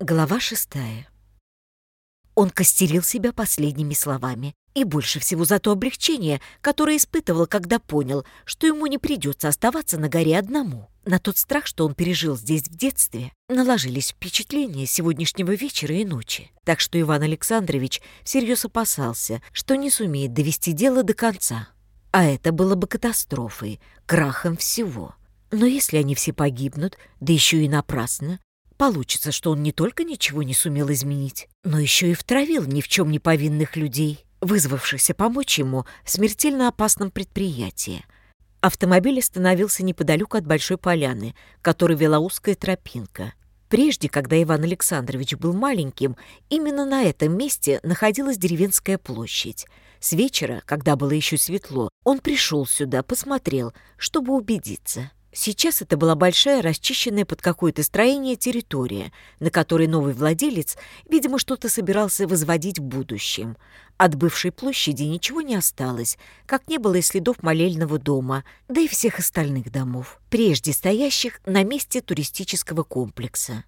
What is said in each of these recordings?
Глава шестая. Он костерил себя последними словами, и больше всего за то облегчение, которое испытывал, когда понял, что ему не придется оставаться на горе одному. На тот страх, что он пережил здесь в детстве, наложились впечатления сегодняшнего вечера и ночи. Так что Иван Александрович всерьез опасался, что не сумеет довести дело до конца. А это было бы катастрофой, крахом всего. Но если они все погибнут, да еще и напрасно, Получится, что он не только ничего не сумел изменить, но еще и втравил ни в чем не повинных людей, вызвавшихся помочь ему в смертельно опасном предприятии. Автомобиль остановился неподалеку от Большой поляны, которой вела узкая тропинка. Прежде, когда Иван Александрович был маленьким, именно на этом месте находилась деревенская площадь. С вечера, когда было еще светло, он пришел сюда, посмотрел, чтобы убедиться — Сейчас это была большая, расчищенная под какое-то строение территория, на которой новый владелец, видимо, что-то собирался возводить в будущем. От бывшей площади ничего не осталось, как не было и следов молельного дома, да и всех остальных домов, прежде стоящих на месте туристического комплекса.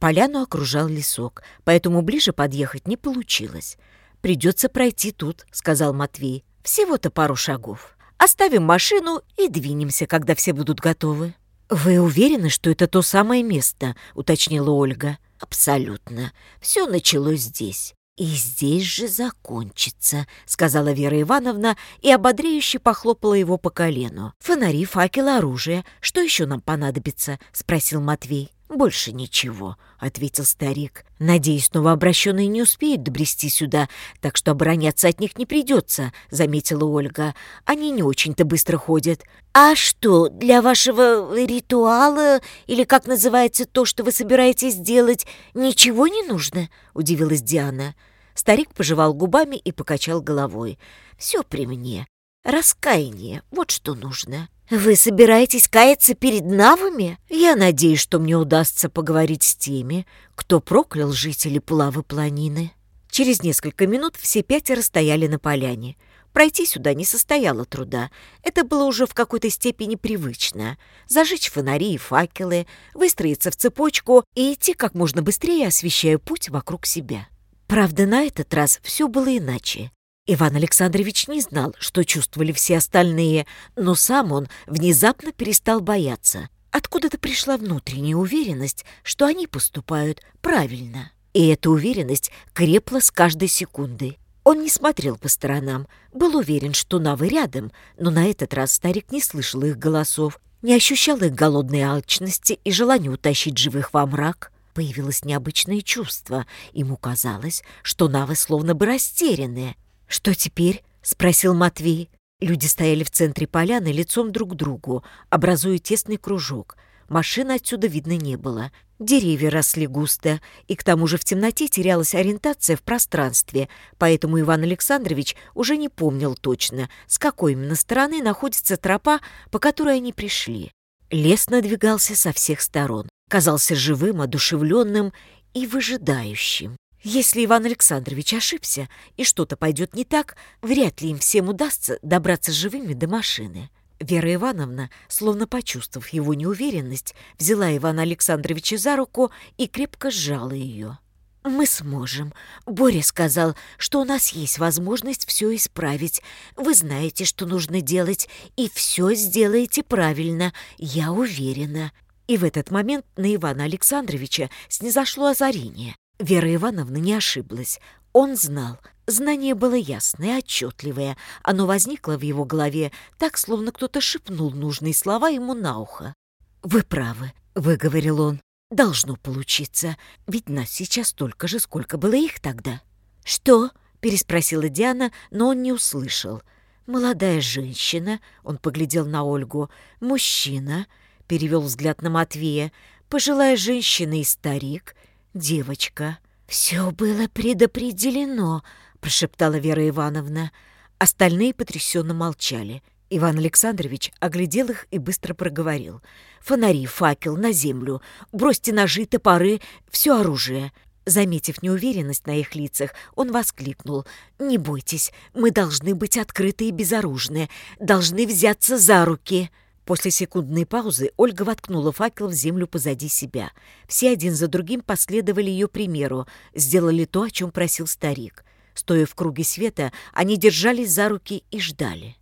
Поляну окружал лесок, поэтому ближе подъехать не получилось. «Придется пройти тут», — сказал Матвей. «Всего-то пару шагов». Оставим машину и двинемся, когда все будут готовы». «Вы уверены, что это то самое место?» — уточнила Ольга. «Абсолютно. Все началось здесь. «И здесь же закончится», — сказала Вера Ивановна и ободряюще похлопала его по колену. «Фонари, факел, оружие. Что еще нам понадобится?» — спросил Матвей. «Больше ничего», — ответил старик. «Надеюсь, новообращенные не успеют добрести сюда, так что обороняться от них не придется», — заметила Ольга. «Они не очень-то быстро ходят». «А что, для вашего ритуала, или как называется то, что вы собираетесь делать, ничего не нужно?» — удивилась Диана. Старик пожевал губами и покачал головой. «Все при мне. Раскаяние — вот что нужно». «Вы собираетесь каяться перед навами?» «Я надеюсь, что мне удастся поговорить с теми, кто проклял жителей Пулавы планины». Через несколько минут все пятеро стояли на поляне. Пройти сюда не состояло труда. Это было уже в какой-то степени привычно. Зажечь фонари и факелы, выстроиться в цепочку и идти как можно быстрее, освещая путь вокруг себя. Правда, на этот раз все было иначе. Иван Александрович не знал, что чувствовали все остальные, но сам он внезапно перестал бояться. Откуда-то пришла внутренняя уверенность, что они поступают правильно. И эта уверенность крепла с каждой секунды. Он не смотрел по сторонам, был уверен, что Навы рядом, но на этот раз старик не слышал их голосов, не ощущал их голодной алчности и желания утащить живых во мрак. Появилось необычное чувство. Ему казалось, что Навы словно бы растерянные — «Что теперь?» — спросил Матвей. Люди стояли в центре поляны лицом друг к другу, образуя тесный кружок. Машины отсюда видно не было. Деревья росли густо, и к тому же в темноте терялась ориентация в пространстве, поэтому Иван Александрович уже не помнил точно, с какой именно стороны находится тропа, по которой они пришли. Лес надвигался со всех сторон, казался живым, одушевленным и выжидающим. Если Иван Александрович ошибся и что-то пойдет не так, вряд ли им всем удастся добраться живыми до машины. Вера Ивановна, словно почувствовав его неуверенность, взяла Ивана Александровича за руку и крепко сжала ее. «Мы сможем. Боря сказал, что у нас есть возможность все исправить. Вы знаете, что нужно делать, и все сделаете правильно, я уверена». И в этот момент на Ивана Александровича снизошло озарение. Вера Ивановна не ошиблась. Он знал. Знание было ясное, отчетливое. Оно возникло в его голове так, словно кто-то шепнул нужные слова ему на ухо. «Вы правы», — выговорил он. «Должно получиться. Ведь нас сейчас столько же, сколько было их тогда». «Что?» — переспросила Диана, но он не услышал. «Молодая женщина», — он поглядел на Ольгу, — «мужчина», — перевел взгляд на Матвея, «пожилая женщина и старик», — девочка». «Все было предопределено», — прошептала Вера Ивановна. Остальные потрясенно молчали. Иван Александрович оглядел их и быстро проговорил. «Фонари, факел, на землю, бросьте ножи, топоры, все оружие». Заметив неуверенность на их лицах, он воскликнул. «Не бойтесь, мы должны быть открыты и безоружны, должны взяться за руки». После секундной паузы Ольга воткнула факел в землю позади себя. Все один за другим последовали ее примеру, сделали то, о чем просил старик. Стоя в круге света, они держались за руки и ждали.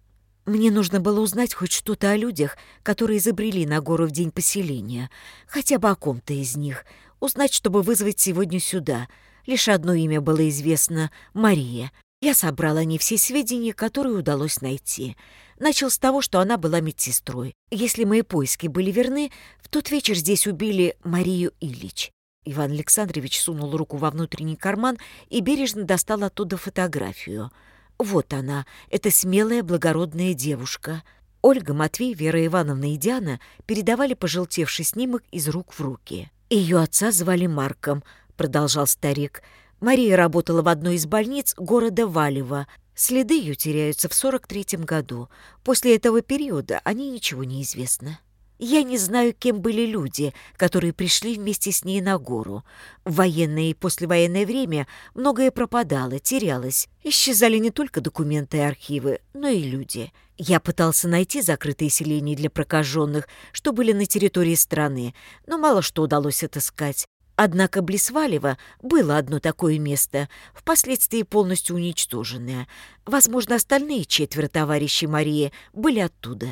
Мне нужно было узнать хоть что-то о людях, которые изобрели на гору в день поселения. Хотя бы о ком-то из них. Узнать, чтобы вызвать сегодня сюда. Лишь одно имя было известно — Мария. Я собрала не все сведения, которые удалось найти. Начал с того, что она была медсестрой. Если мои поиски были верны, в тот вечер здесь убили Марию Ильич. Иван Александрович сунул руку во внутренний карман и бережно достал оттуда фотографию. Вот она, эта смелая, благородная девушка. Ольга, Матвей, Вера Ивановна и Диана передавали пожелтевший снимок из рук в руки. «Ее отца звали Марком», — продолжал старик. «Мария работала в одной из больниц города Валева. Следы ее теряются в 43-м году. После этого периода они ничего не известно. Я не знаю, кем были люди, которые пришли вместе с ней на гору. В военное и послевоенное время многое пропадало, терялось. Исчезали не только документы и архивы, но и люди. Я пытался найти закрытые селения для прокаженных, что были на территории страны, но мало что удалось отыскать. Однако Блесвалева было одно такое место, впоследствии полностью уничтоженное. Возможно, остальные четверо товарищей Марии были оттуда.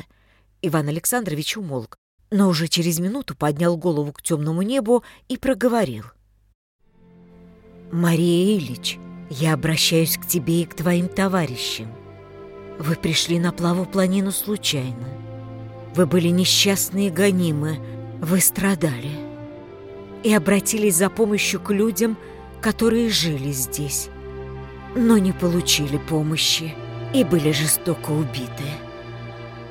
Иван Александрович умолк, но уже через минуту поднял голову к темному небу и проговорил. «Мария Ильич, я обращаюсь к тебе и к твоим товарищам. Вы пришли на плаву планину случайно. Вы были несчастны и гонимы. Вы страдали» и обратились за помощью к людям, которые жили здесь, но не получили помощи и были жестоко убиты.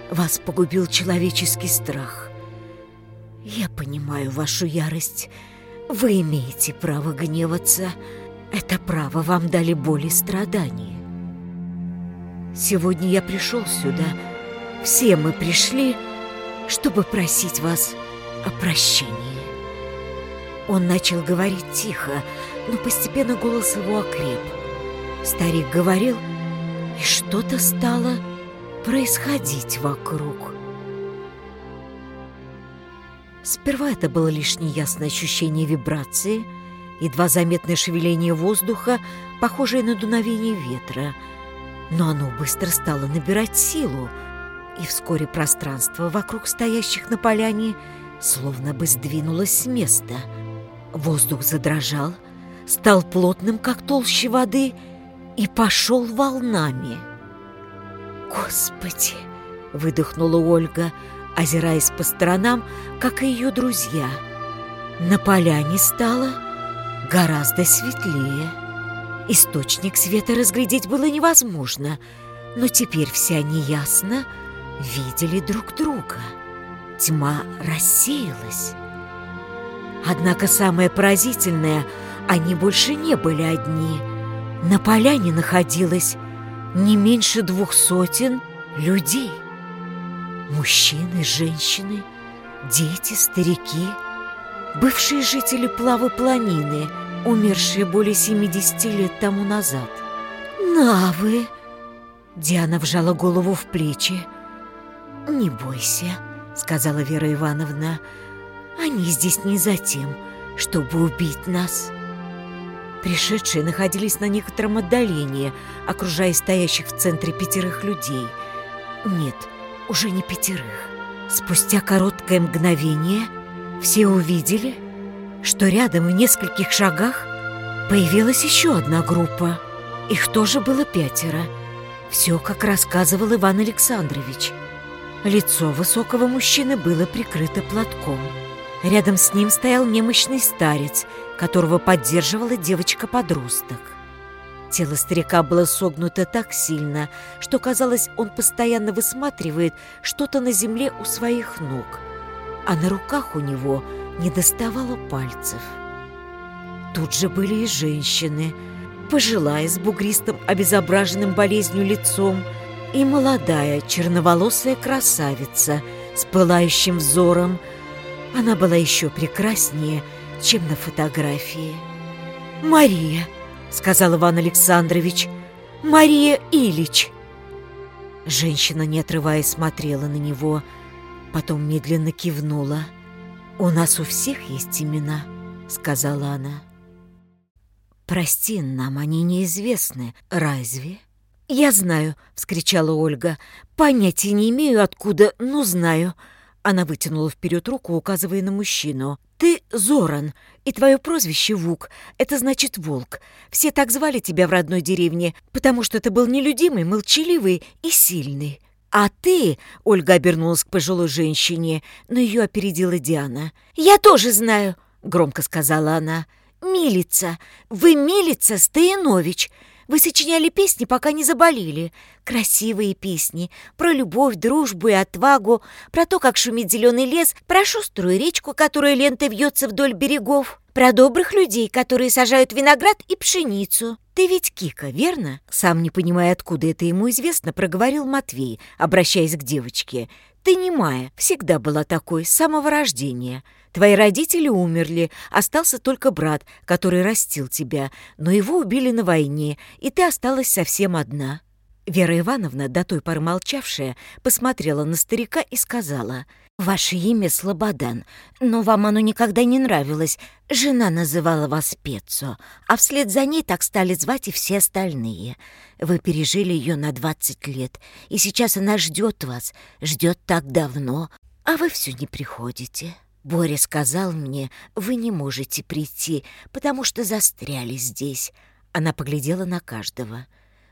Вас погубил человеческий страх. Я понимаю вашу ярость. Вы имеете право гневаться. Это право вам дали боли и страдания. Сегодня я пришел сюда. Все мы пришли, чтобы просить вас о прощении. Он начал говорить тихо, но постепенно голос его окреп. Старик говорил, и что-то стало происходить вокруг. Сперва это было лишь неясное ощущение вибрации, едва заметное шевеление воздуха, похожее на дуновение ветра. Но оно быстро стало набирать силу, и вскоре пространство вокруг стоящих на поляне словно бы сдвинулось с места — Воздух задрожал, стал плотным, как толще воды, и пошел волнами. «Господи!» — выдохнула Ольга, озираясь по сторонам, как и ее друзья. На поляне стало гораздо светлее. Источник света разглядеть было невозможно, но теперь вся неясно видели друг друга. Тьма рассеялась. Однако самое поразительное, они больше не были одни. На поляне находилось не меньше двух сотен людей. Мужчины, женщины, дети, старики, бывшие жители Плавы Планины, умершие более 70 лет тому назад. «Навы!» Диана вжала голову в плечи. «Не бойся», — сказала Вера Ивановна, — они здесь не за тем, чтобы убить нас. Пришедшие находились на некотором отдалении, окружая стоящих в центре пятерых людей. Нет, уже не пятерых. Спустя короткое мгновение все увидели, что рядом в нескольких шагах появилась еще одна группа. Их тоже было пятеро. Все, как рассказывал Иван Александрович. Лицо высокого мужчины было прикрыто платком. Рядом с ним стоял немощный старец, которого поддерживала девочка-подросток. Тело старика было согнуто так сильно, что казалось, он постоянно высматривает что-то на земле у своих ног, а на руках у него не доставало пальцев. Тут же были и женщины, пожилая с бугристым обезображенным болезнью лицом и молодая черноволосая красавица с пылающим взором, она была еще прекраснее, чем на фотографии. «Мария», — сказал Иван Александрович, — «Мария Ильич». Женщина, не отрываясь, смотрела на него, потом медленно кивнула. «У нас у всех есть имена», — сказала она. «Прости, нам они неизвестны. Разве?» «Я знаю», — вскричала Ольга. «Понятия не имею, откуда, но знаю. Она вытянула вперед руку, указывая на мужчину. «Ты Зоран, и твое прозвище Вук. Это значит волк. Все так звали тебя в родной деревне, потому что ты был нелюдимый, молчаливый и сильный. А ты...» — Ольга обернулась к пожилой женщине, но ее опередила Диана. «Я тоже знаю», — громко сказала она. «Милица! Вы Милица Стоянович!» Вы сочиняли песни, пока не заболели. Красивые песни. Про любовь, дружбу и отвагу. Про то, как шумит зеленый лес. Про шуструю речку, которая лентой вьется вдоль берегов. Про добрых людей, которые сажают виноград и пшеницу. «Ты ведь Кика, верно?» Сам не понимая, откуда это ему известно, проговорил Матвей, обращаясь к девочке – ты не Майя, всегда была такой, с самого рождения. Твои родители умерли, остался только брат, который растил тебя, но его убили на войне, и ты осталась совсем одна». Вера Ивановна, до той поры молчавшая, посмотрела на старика и сказала — «Ваше имя Слободан, но вам оно никогда не нравилось. Жена называла вас Пецо, а вслед за ней так стали звать и все остальные. Вы пережили ее на 20 лет, и сейчас она ждет вас, ждет так давно, а вы все не приходите». Боря сказал мне, вы не можете прийти, потому что застряли здесь. Она поглядела на каждого.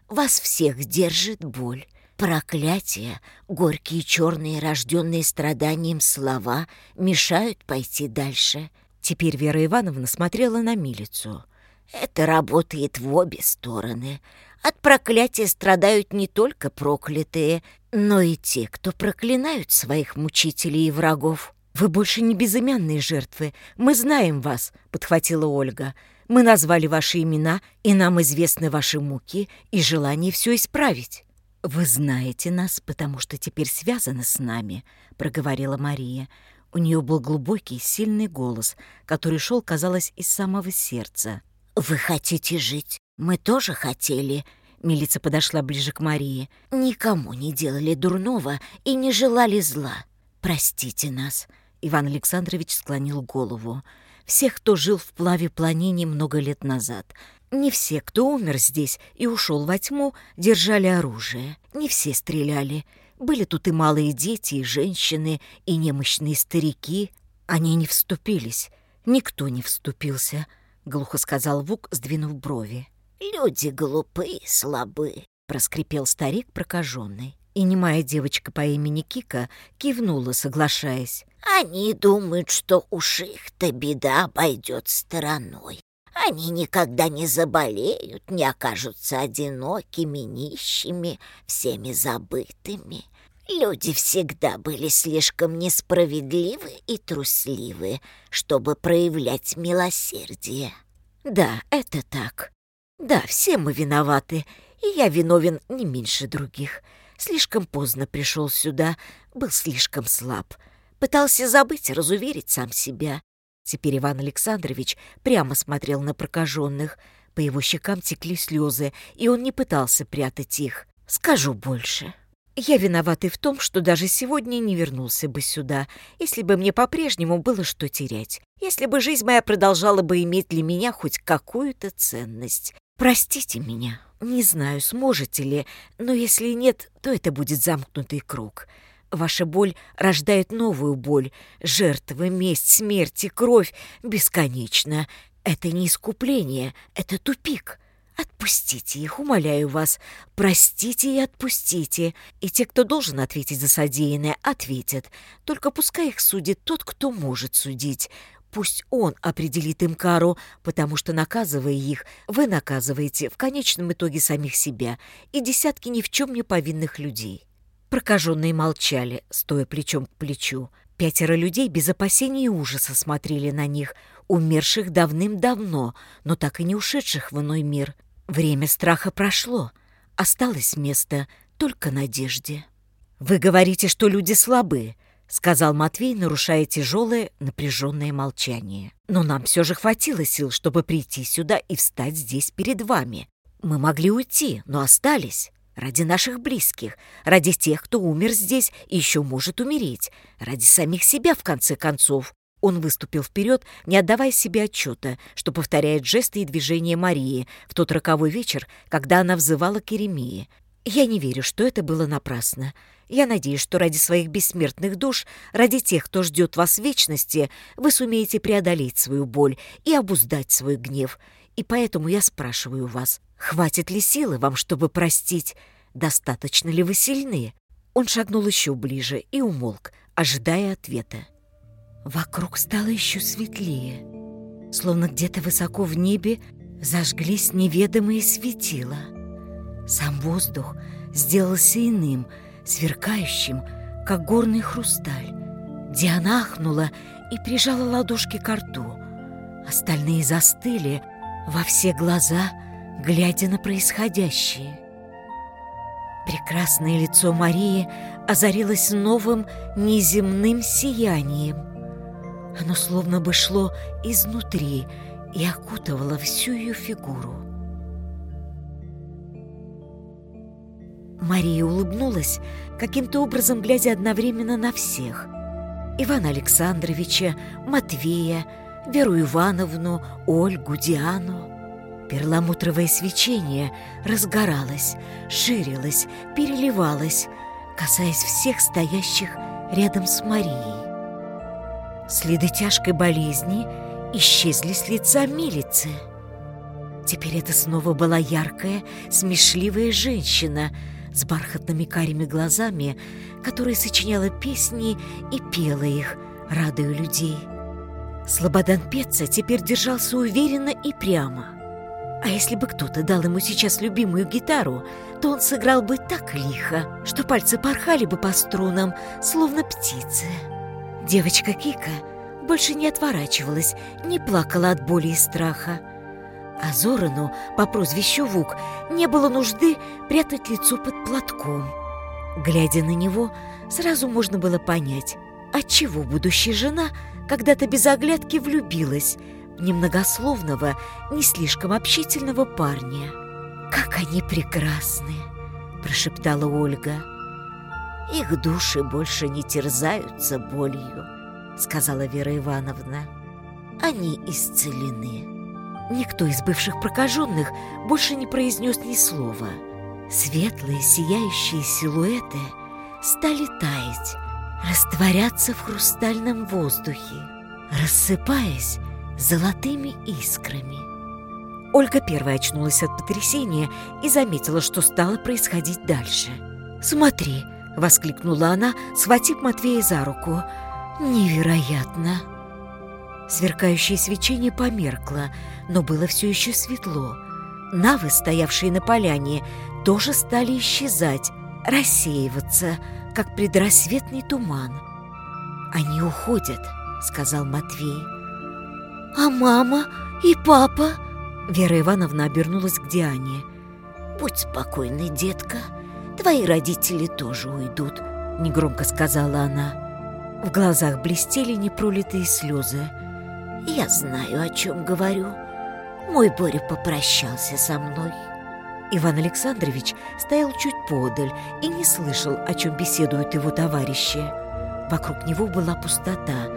Вас всех держит боль. Проклятие, горькие черные, рожденные страданием слова, мешают пойти дальше. Теперь Вера Ивановна смотрела на милицу. Это работает в обе стороны. От проклятия страдают не только проклятые, но и те, кто проклинают своих мучителей и врагов. «Вы больше не безымянные жертвы. Мы знаем вас», — подхватила Ольга. «Мы назвали ваши имена, и нам известны ваши муки и желание все исправить». «Вы знаете нас, потому что теперь связаны с нами», — проговорила Мария. У нее был глубокий, сильный голос, который шел, казалось, из самого сердца. «Вы хотите жить? Мы тоже хотели», Милица подошла ближе к Марии. «Никому не делали дурного и не желали зла. Простите нас». Иван Александрович склонил голову. «Всех, кто жил в Плаве-Планине много лет назад. Не все, кто умер здесь и ушел во тьму, держали оружие. Не все стреляли. Были тут и малые дети, и женщины, и немощные старики. Они не вступились. Никто не вступился, — глухо сказал Вук, сдвинув брови. «Люди глупы, слабы», — проскрипел старик прокаженный. И немая девочка по имени Кика кивнула, соглашаясь. «Они думают, что уж их-то беда обойдет стороной. Они никогда не заболеют, не окажутся одинокими, нищими, всеми забытыми. Люди всегда были слишком несправедливы и трусливы, чтобы проявлять милосердие. Да, это так. Да, все мы виноваты, и я виновен не меньше других. Слишком поздно пришел сюда, был слишком слаб. Пытался забыть, разуверить сам себя. Теперь Иван Александрович прямо смотрел на прокаженных. По его щекам текли слезы, и он не пытался прятать их. «Скажу больше. Я виноват и в том, что даже сегодня не вернулся бы сюда, если бы мне по-прежнему было что терять, если бы жизнь моя продолжала бы иметь для меня хоть какую-то ценность. Простите меня. Не знаю, сможете ли, но если нет, то это будет замкнутый круг. Ваша боль рождает новую боль. Жертвы, месть, смерть и кровь бесконечно. Это не искупление, это тупик. Отпустите их, умоляю вас. Простите и отпустите. И те, кто должен ответить за содеянное, ответят. Только пускай их судит тот, кто может судить. Пусть он определит им кару, потому что, наказывая их, вы наказываете в конечном итоге самих себя и десятки ни в чем не повинных людей. Прокаженные молчали, стоя плечом к плечу. Пятеро людей без опасений и ужаса смотрели на них, умерших давным-давно, но так и не ушедших в иной мир. Время страха прошло. Осталось место только надежде. «Вы говорите, что люди слабы», — сказал Матвей, нарушая тяжелое, напряженное молчание. «Но нам все же хватило сил, чтобы прийти сюда и встать здесь перед вами. Мы могли уйти, но остались ради наших близких, ради тех, кто умер здесь и еще может умереть, ради самих себя, в конце концов. Он выступил вперед, не отдавая себе отчета, что повторяет жесты и движения Марии в тот роковой вечер, когда она взывала к Иеремии. «Я не верю, что это было напрасно. Я надеюсь, что ради своих бессмертных душ, ради тех, кто ждет вас в вечности, вы сумеете преодолеть свою боль и обуздать свой гнев, и поэтому я спрашиваю вас, хватит ли силы вам, чтобы простить? Достаточно ли вы сильны?» Он шагнул еще ближе и умолк, ожидая ответа. Вокруг стало еще светлее, словно где-то высоко в небе зажглись неведомые светила. Сам воздух сделался иным, сверкающим, как горный хрусталь. Диана ахнула и прижала ладошки к рту. Остальные застыли — во все глаза, глядя на происходящее. Прекрасное лицо Марии озарилось новым неземным сиянием. Оно словно бы шло изнутри и окутывало всю ее фигуру. Мария улыбнулась, каким-то образом глядя одновременно на всех. Ивана Александровича, Матвея, Веру Ивановну, Ольгу, Диану. Перламутровое свечение разгоралось, ширилось, переливалось, касаясь всех стоящих рядом с Марией. Следы тяжкой болезни исчезли с лица милицы. Теперь это снова была яркая, смешливая женщина с бархатными карими глазами, которая сочиняла песни и пела их, радуя людей. Слободан петца теперь держался уверенно и прямо. А если бы кто-то дал ему сейчас любимую гитару, то он сыграл бы так лихо, что пальцы порхали бы по струнам, словно птицы. Девочка Кика больше не отворачивалась, не плакала от боли и страха. А Зорану по прозвищу Вук не было нужды прятать лицо под платком. Глядя на него, сразу можно было понять, Отчего будущая жена когда-то без оглядки влюбилась в немногословного, не слишком общительного парня? «Как они прекрасны!» – прошептала Ольга. «Их души больше не терзаются болью», – сказала Вера Ивановна. «Они исцелены». Никто из бывших прокаженных больше не произнес ни слова. Светлые, сияющие силуэты стали таять, Растворяться в хрустальном воздухе, рассыпаясь золотыми искрами. Ольга первая очнулась от потрясения и заметила, что стало происходить дальше. «Смотри!» — воскликнула она, схватив Матвея за руку. «Невероятно!» Сверкающее свечение померкло, но было все еще светло. Навы, стоявшие на поляне, тоже стали исчезать, рассеиваться — как предрассветный туман. «Они уходят», — сказал Матвей. «А мама и папа?» Вера Ивановна обернулась к Диане. «Будь спокойной, детка. Твои родители тоже уйдут», — негромко сказала она. В глазах блестели непролитые слезы. «Я знаю, о чем говорю. Мой Боря попрощался со мной». Иван Александрович стоял чуть подаль и не слышал, о чем беседуют его товарищи. Вокруг него была пустота,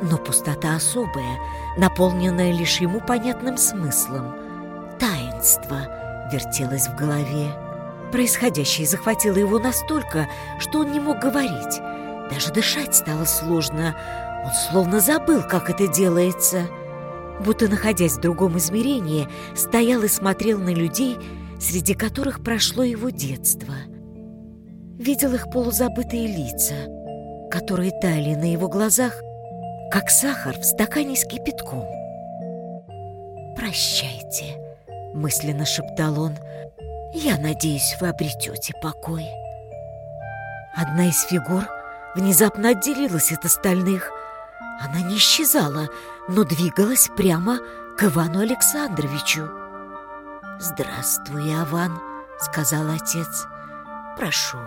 но пустота особая, наполненная лишь ему понятным смыслом. Таинство вертелось в голове. Происходящее захватило его настолько, что он не мог говорить. Даже дышать стало сложно. Он словно забыл, как это делается. Будто, находясь в другом измерении, стоял и смотрел на людей, среди которых прошло его детство. Видел их полузабытые лица, которые тали на его глазах, как сахар в стакане с кипятком. «Прощайте», — мысленно шептал он, — «я надеюсь, вы обретете покой». Одна из фигур внезапно отделилась от остальных. Она не исчезала, но двигалась прямо к Ивану Александровичу. «Здравствуй, Аван», — сказал отец. «Прошу,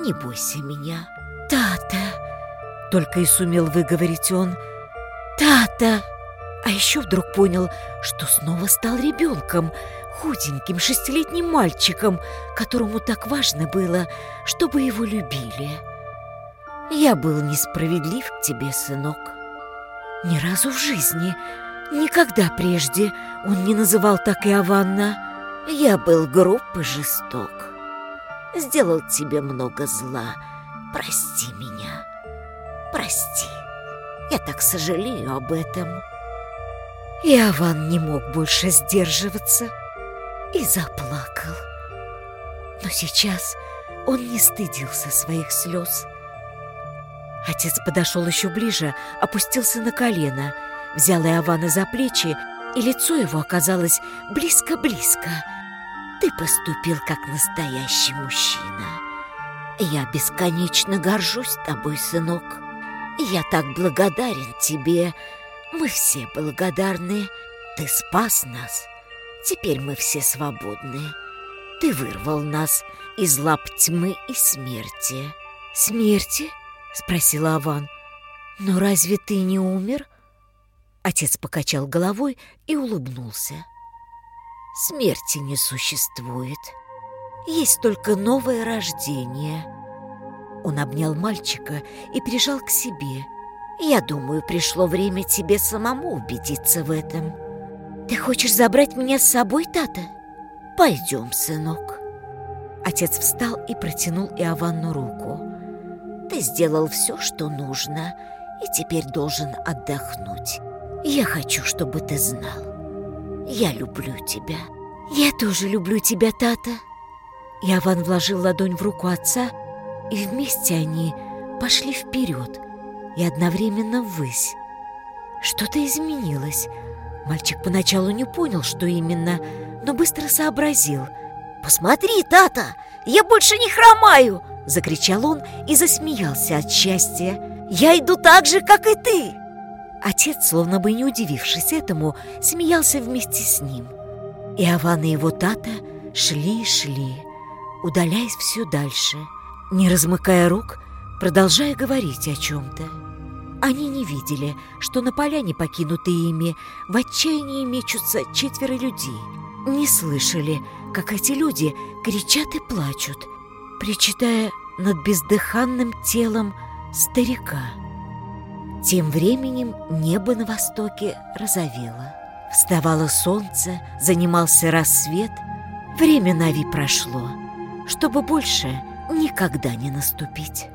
не бойся меня». «Тата!» — только и сумел выговорить он. «Тата!» А еще вдруг понял, что снова стал ребенком, худеньким шестилетним мальчиком, которому так важно было, чтобы его любили. «Я был несправедлив к тебе, сынок. Ни разу в жизни, никогда прежде он не называл так и Аванна». Я был груб и жесток. Сделал тебе много зла. Прости меня. Прости. Я так сожалею об этом. Иован не мог больше сдерживаться и заплакал. Но сейчас он не стыдился своих слез. Отец подошел еще ближе, опустился на колено, взял Иована за плечи, и лицо его оказалось близко-близко. Ты поступил как настоящий мужчина. Я бесконечно горжусь тобой, сынок. Я так благодарен тебе. Мы все благодарны. Ты спас нас. Теперь мы все свободны. Ты вырвал нас из лап тьмы и смерти. Смерти? спросила Аван. Но разве ты не умер? Отец покачал головой и улыбнулся смерти не существует. Есть только новое рождение. Он обнял мальчика и прижал к себе. Я думаю, пришло время тебе самому убедиться в этом. Ты хочешь забрать меня с собой, Тата? Пойдем, сынок. Отец встал и протянул Иованну руку. Ты сделал все, что нужно, и теперь должен отдохнуть. Я хочу, чтобы ты знал. Я люблю тебя. Я тоже люблю тебя, Тата. Яван вложил ладонь в руку отца, и вместе они пошли вперед и одновременно ввысь. Что-то изменилось. Мальчик поначалу не понял, что именно, но быстро сообразил. «Посмотри, Тата, я больше не хромаю!» Закричал он и засмеялся от счастья. «Я иду так же, как и ты!» Отец, словно бы не удивившись этому, смеялся вместе с ним. И Аван и его тата шли и шли, удаляясь все дальше, не размыкая рук, продолжая говорить о чем-то. Они не видели, что на поляне, покинутые ими, в отчаянии мечутся четверо людей. Не слышали, как эти люди кричат и плачут, причитая над бездыханным телом старика. Тем временем небо на востоке розовело. Вставало солнце, занимался рассвет. Время Нави прошло, чтобы больше никогда не наступить.